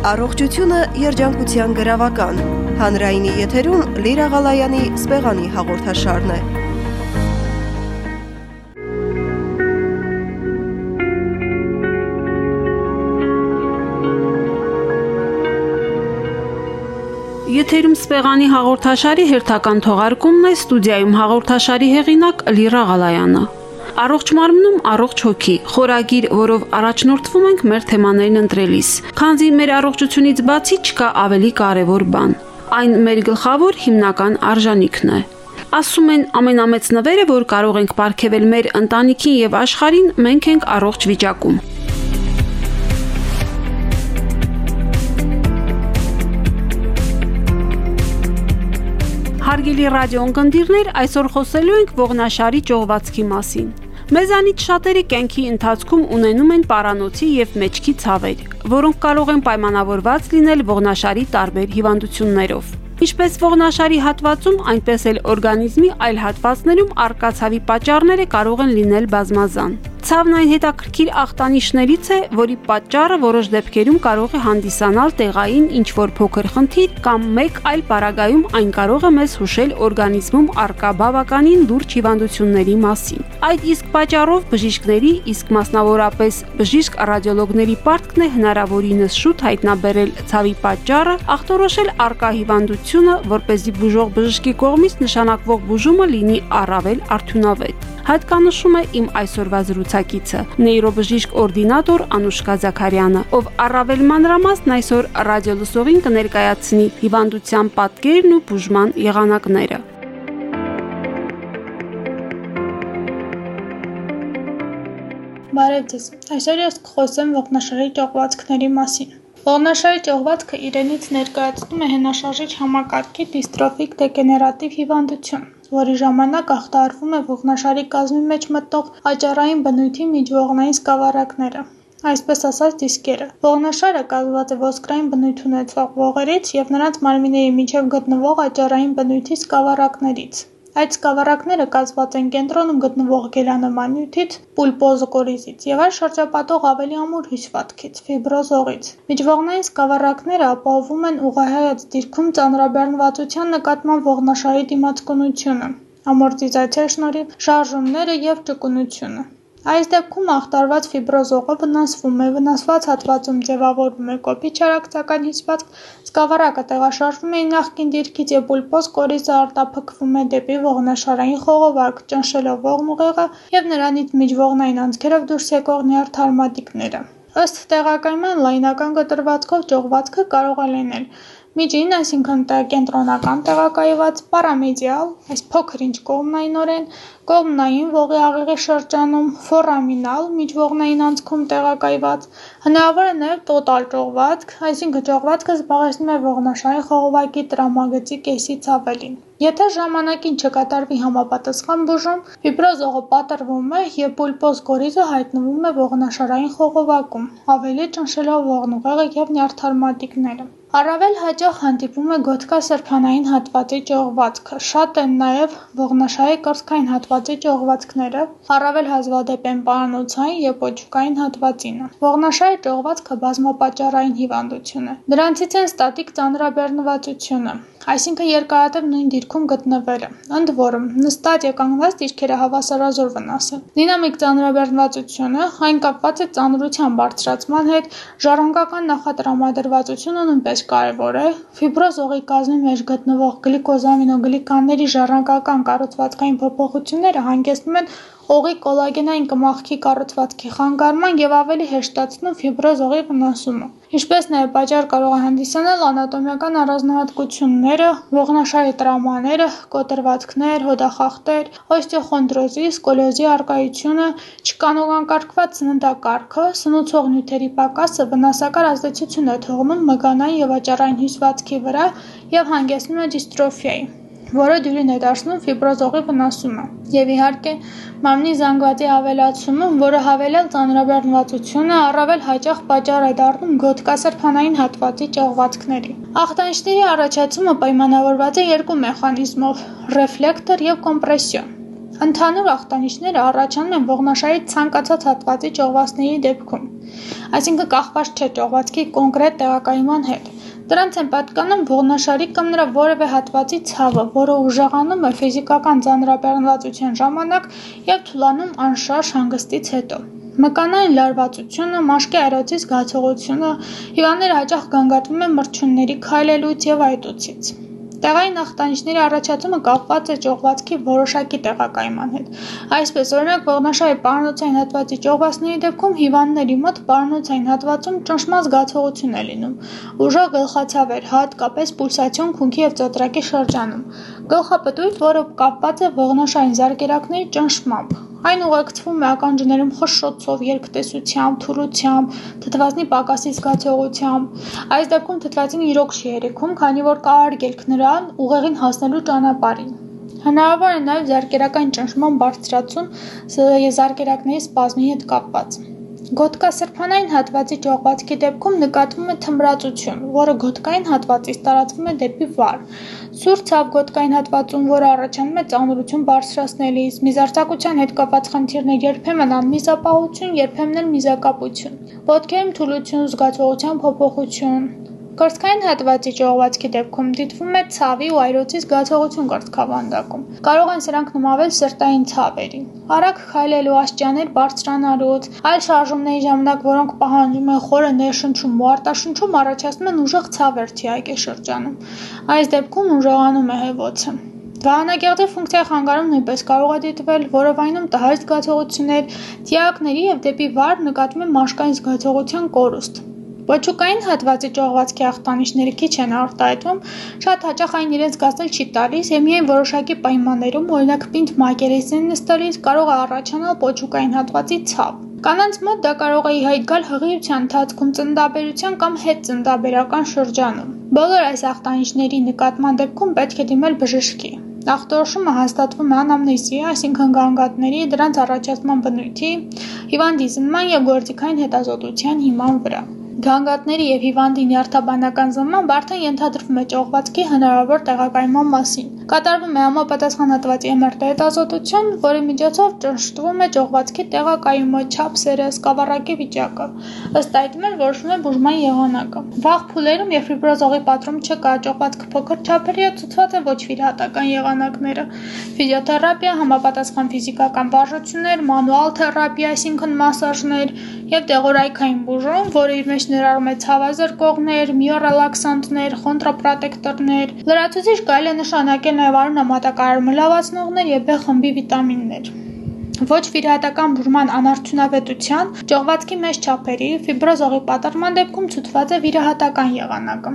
Առողջությունը երջանկության գրավական։ Հանրայինի եթերում Լիրա Ղալայանի սպեղանի հաղորդաշարն է։ Եթերում սպեղանի հաղորդաշարի հերթական թողարկումն է ստուդիայում հաղորդաշարի հեղինակ Լիրա Ղալայանը։ Առողջ մարմնում առողջ հոգի։ Խորագիր, որով առաջնորդվում ենք մեր թեմաներն ընտրելիս։ Քանզի մեր առողջությունից բացի չկա ավելի կարևոր բան։ Այն մեր գլխավոր հիմնական արժանինքն է։ Ասում են ամենամեծ նվերը, որ կարող ենք ապարգևել մեր ընտանիքին եւ աշխարհին, մենք ենք առողջ վիճակում։ Հարգելի ռադիոընկերներ, այսօր խոսելու ենք ողնաշարի ճողվածքի մասին։ Մեզանից շատերը կյանքի ընթացքում ունենում են պարանոցի եւ մեջքի ցավեր, որոնք կարող են պայմանավորված լինել ողնաշարի տարբեր հիվանդություններով։ Ինչպես ողնաշարի հատվածում, այնպես էլ օրգանիզմի այլ հատվածներում արկա ցավի պատճառները կարող են լինել բազմազան։ Ցավն այն հետաքրքիր ախտանիշներից է, որի պատճառը որոշ դեպքերում կարող է հանդիսանալ տեղային ինչ-որ փոքր խնդիր կամ մեկ այլ պարագայում այն կարող է մեզ հուշել օրգանիզմում արկա բավականին լուրջ հիվանդությունների մասին։ Այդ իսկ պատճառով բժիշկների, իսկ մասնավորապես բժիշկ ռադիոլոգների պարտքն է հնարավորինս շուտ հայտնաբերել ցավի պատճառը, ախտորոշել արկա հիվանդությունը, որ เป զի բուժող բժշկի կողմից նշանակվող բուժումը լինի առավել արդյունավետ հատկանշում է իմ այսօրվա զրուցակիցը նեյրոբժիշկ օրդինատոր Անուշկա Զաքարյանը, ով առավել մանրամասն այսօր ռադիոլուսողին կներկայացնի հիվանդության պատկերն ու բուժման եղանակները։ Բարև ձեզ։ Այսօր ես կխոսեմ ողնաշարի ճողվածքների մասին։ Ողնաշարի ճողվածքը իրենից ներկայացնում է հենաշարժիչ համակարգի դիստրոֆիկ դեգեներատիվ հիվանդություն որի ժամանակ ախտահարվում է ողնաշարի կազմի մեջ մտնող աճառային բնույթի միջողնային սկավառակները, այսպես ասած դիսկերը։ Ողնաշարը կազմված է ոսկրային բնույթ ունեցող ողերից և նրանց մարմինների միջև գտնվող աճառային բնույթի սկավառակներից։ Այդ սկավառակները կազմված են կենտրոնում գտնվող գելանման նյութից (պուլպոզկորիզից) և այն շրջապատող ավելի ամուր հյուսվածքից (ֆիբրոզողից)։ Միջողնային սկավառակները ապահովում են ուղղահայաց դիրքում ծանրաբեռնվածության նկատմամբ ողնաշարի դիմացկունությունը, ամորտիզացիայի շնորհիվ շարժումները և ճկունությունը։ Այս դեպքում ախտարված ֆիբրոզողը վնասվում է, վնասված հատվածում ձևավորվում է կոպիտ շարակցական հյուսվածք, սկավառակը տեղաշարժվում է նախկին դիրքից և պուլպոզ կորիզը արտափքվում է դեպի ողնաշարային խողովակ, ճնշելով ողնուղեղը և նրանից միջողնային անցքերով դուրս եկող նյարդարմատիկները։ Ըստ տեղակայման լայնական կտրվածքով ճողվածքը կարող է լինել միջին, այսինքն կենտրոնական տեղակայված, պարամեդիալ, այս փոքր-ինչ կողմնայինորեն, կողմնային ողի աղեղի շրջանում, ֆորամինալ միջողնային անցքում տեղակայված, հնարավոր է նաև տոտալ ճողվածք, այսինքն ճողվածքը զբաղեցնում է ողնաշարի խողովակի տրամագծի կեսից ավելին։ Եթե ժամանակին չկատարվի համապատասխան բուժում, ֆիբրոզողը պատռվում է և պուլպոզ կորիզը հայտնվում է ողնաշարային խողովակում, ավելի ճնշելով ողնուղեղը և նյարդարմատիկները։ Առավել հաճախ հանդիպում է գոտկասրբանային հատվածի ճողվածքը, շատ են նաև ողնաշարի կրծքային հատվածի ճողվածքները, առավել հազվադեպ են պարանոցային և պոչկային հատվածինը։ Ողնաշարի ճողվածքը բազմապատճառային հիվանդություն է։ Դրանցից են ստատիկ ծանրաբեռնվածությունը, այսինքն երկարատև նույն դիրքում գտնվելը, ընդ որում նստած և կանգնած դիրքերը հավասարազոր վնաս են։ Դինամիկ ծանրաբեռնվածությունը, այն կապված է ծանրության բարձրացման հետ, ժառանգական նախատրամադրվածությունը նույնպես կարևոր է։ Ֆիբրոզողի կազմի մեջ գտնվող գլիկոզամինոգլիկանների ժառանգական կառուցվածքային փոփոխությունները հանգեցնում են օղի կոլագենային կմախքի կառուցվածքի խանգարման և ավելի հեշտացնում ֆիբրոզողի վնասումը, ինչպես նաև պատճառ կարող է հանդիսանալ անատոմիական առանձնահատկությունները, ողնաշարի տրավմաները, կոտրվածքներ, հոդախախտեր, օստեոխոնդրոզի, սկոլիոզի առկայությունը, չկանոնակարգված սննդակարգը, սնուցող նյութերի պակասը վնասակար ազդեցություն է թողնում մկանային և աճառային հյուսվածքի վրա և հանգեցնում է դիստրոֆիայի որը դյուրին է դարձնում ֆիբրոզողի վնասումը, և իհարկե մամնի զանգվածի ավելացումը, որը հավելյալ ծանրաբեռնվածությունը առավել հաճախ պատճառ է դառնում գոտկասրբանային հատվածի ճողվածքների։ Ախտանիշների առաջացումը պայմանավորված է երկու մեխանիզմով՝ ռեֆլեկտոր և կոմպրեսիոն։ Ընդհանուր ախտանիշները առաջանում են ողնաշարի ցանկացած հատվածի ճողվածների դեպքում, այսինքն կախված չէ ճողվածքի կոնկրետ տեղակայման հետ։ Դրանց են պատկանում ողնաշարի կամ նրա որևէ հատվածի ցավը, որը ուժեղանում է ֆիզիկական ծանրաբեռնվածության ժամանակ եւ թուլանում անշարժ հանգստից հետո։ Մկանային լարվածությունը, մաշկի այրոցի զգացողությունը, հիվանդները հաճախ գանգատվում են մրջյունների քայլելուց եւ այտուցից։ Տեղային ախտանիշների առաջացումը կապված է ճողվածքի որոշակի տեղակայման հետ։ Այսպես, օրինակ, ողնաշարի պարանոցային հատվածի ճողվածների դեպքում հիվանդների մոտ պարանոցային հատվածում ճնշման զգացողություն է լինում, ուժեղ գլխացավեր, հատկապես պուլսացիոն քունքի եւ ծոտրակի շրջանում, գլխապտույտ, որը կապված է ողնաշարային զարկերակների ճնշմամբ։ Այն ուղեկցվում է ականջներում խշշոցով, երկտեսությամբ, թուլությամբ, թթվասնի պակասի զգացողությամբ։ Այս դեպքում թթվածին իրոք չի երիքում, քանի որ կա արգելք նրան ուղեղին հասնելու ճանապարհին։ Հնարավոր է նաև զարկերակային ճնշման բարձրացում զարկերակների սպազմի հետ կապված։ Գոտկասրբանային հատվածի ճողվածքի դեպքում նկատվում է թմրածություն, որը գոտկային հատվածից տարածվում է դեպի վար։ Սուր ցավ գոտկային հատվածում, որը առաջանում է ծանրություն բարձրացնելիս, միզարձակության հետ կապված խնդիրներ, երբեմն անմիզապահություն, երբեմն էլ միզակապություն։ Ոտքերում թուլություն, զգացողության փոփոխություն, Կրծքային հատվածի ճողվածքի դեպքում դիտվում է ցավի ու այրոցի զգացողություն կրծքավանդակում։ Կարող են սրանք նմանվել սրտային ցավերի։ Արագ քայլելու աստիճաններ բարձրանալուց, այլ շարժումների ժամանակ, որոնք պահանջում են խորը ներշնչում ու արտաշնչում, առաջացնում են ուժեղ ցավեր թիակի շրջանում։ Այս դեպքում ուժեղանում է հեվոցը։ Վահանագեղձի ֆունկցիայի խանգարում նույնպես կարող է դիտվել, որովայնում տհաճ զգացողություններ, թիակների եւ դեպի վար նկատվում է մաշկային զգացողության կորուստ։ Ոչուկային հատվածի ճողվածքի ախտանիշները քիչ են արտահայտվում, շատ հաճախ այն իրենց զգացել չի տալիս եւ միայն որոշակի պայմաններում, օրինակ պինդ մակերեսին նստելիս կարող է առաջանալ ոչուկային հատվածի ցավ։ Կանանց մոտ դա կարող է ի հայտ գալ հղիության ընթացքում ծննդաբերության կամ հետծննդաբերական շրջանում։ Բոլոր այս ախտանիշների նկատման դեպքում պետք է դիմել բժշկի։ Ախտորոշումը հաստատվում է անամնեզի, այսինքն գանգատների, դրանց առաջացման բնույթի, հիվանդի զննման եւ գործիքային հետազոտության հիման վրա։ Գանգատների եւ հիվանդի նյարդաբանական զննմամբ արդեն ենթադրվում է ճողվածքի հնարավոր տեղակայման մասին։ Կատարվում է համապատասխան հատվածի MRT հետազոտություն, որի միջոցով ճնշտվում է ճողվածքի տեղակայումը, չափսերը, սկավառակի վիճակը։ Ըստ այդմ էլ որոշվում է բուժման եղանակը։ Վաղ փուլերում, երբ ֆիբրոզողի պատրում չկա, ճողվածքը փոքր չափերի է, ցուցված է ոչ վիրահատական եղանակները։ Ֆիզիոթերապիա, համապատասխան ֆիզիկական վարժություններ, մանուալ թերապիա, այսինքն մասաժներ եւ դեղորայքային բուժում, որը իր մեջ ներառում է ցավազրկողներ, միոռելաքսանտներ, խոնտրապրոտեկտորներ։ Լրացուցիչ կարելի է նշանակել նաև արյունամատակարարումը լավացնողներ եւ B խմբի վիտամիններ։ Ոչ վիրահատական բուժման անարդյունավետության ճողվածքի մեծ չափերի ֆիբրոզողի պատառման դեպքում ցուցված է վիրահատական եղանակը։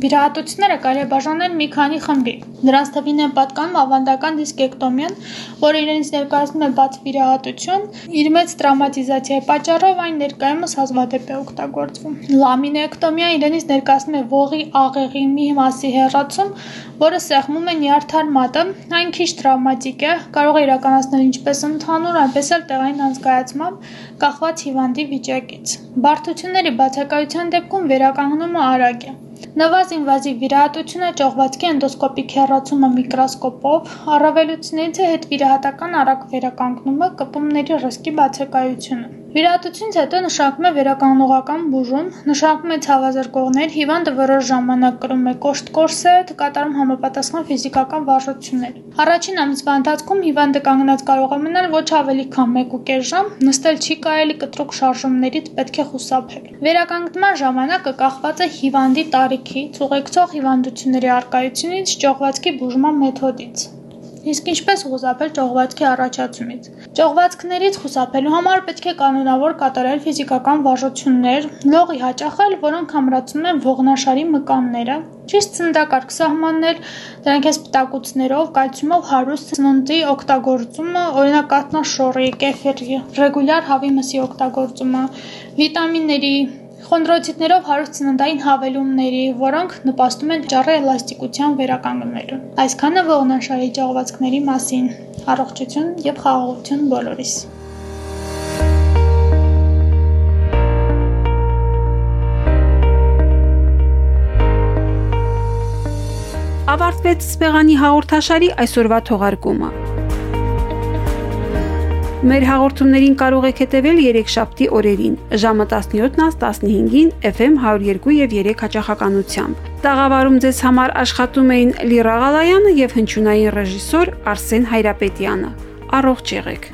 Վիրահատությունները կարելի է բաժանել մի քանի խմբի։ Նրանց թվին են պատկանում ավանդական դիսկեկտոմիան, որը իրենից ներկայացնում է բաց վիրահատություն, իր մեծ տրավմատիզացիայի պատճառով այն ներկայումս հազվադեպ է օգտագործվում։ Լամինեկտոմիան իրենից ներկայացնում է ողի աղեղի մի մասի հեռացում, որը սեղմում է նյարդար մատը, այն քիչ տրավմատիկ է, կարող է իրականացնել ինչպես ընդհանուր, այնպես էլ տեղային անզգայացմամբ, կախված հիվանդի վիճակից։ Բարդությունների բացակայության դեպքում վերականգնումը արագ է։ Նվազինվազիվ վիրահատությունը ճողվածքի էնդոսկոպիկ հեռացումը միկրոսկոպով, առավելություններից է հետվիրահատական արագ վերականգնումը, կպումների ռիսկի բացակայությունը։ Վիրահատությունից հետո նշանակում է վերականգնողական բուժում, նշանակում է ցավազրկողներ, հիվանդը որոշ ժամանակ կրում է կոշտ կորսետ, կատարում համապատասխան ֆիզիկական վարժություններ։ Առաջին ամսվա ընթացքում հիվանդը կանգնած կարող է մնալ ոչ ավելի քան 1.5 ժամ, նստել չի կարելի կտրուկ շարժումներից պետք է խուսափել։ Վերականգնման ժամանակը կախված է հիվանդի տարիքից, ուղեկցող հիվանդությունների արկայությունից, ճողվածքի բուժման մեթոդից։ Իսկ ինչպես խուսափել ճողվածքի առաջացումից։ Ճողվածքներից խուսափելու համար պետք է կանոնավոր կատարել ֆիզիկական վարժություններ, լողի հաճախել, որոնք ամրացնում են ողնաշարի մկանները, ճիշտ ցնդակարգ սահմաններ, դրանք էս պտակուցներով, կալցիումով հարուստ սննդի օգտագործումը, օրինակ կատնաշորի, կեֆիրի, ռեգուլյար հավի մսի օգտագործումը, վիտամինների Խոնդրոցիտներով հարուստ ծննդային հավելումների, որոնք նպաստում են ճառի էլաստիկության վերականգնելուն։ Այսքանը ողնաշարի ճողվածքների մասին։ Առողջություն եւ խաղաղություն բոլորիս։ Ավարտվեց Սպեղանի հաղորդաշարի այսօրվա թողարկումը։ Մեր հաղորդումներին կարող եք հետևել 3 շաբթի օրերին՝ ժամը 17-ից 15-ին FM 102 եւ 3 հաճախականությամբ։ Տաղավարում ձեզ համար աշխատում էին Լիրա Ղալայանը եւ հնչյունային ռեժիսոր Արսեն Հայրապետյանը։ Առողջ եղեք։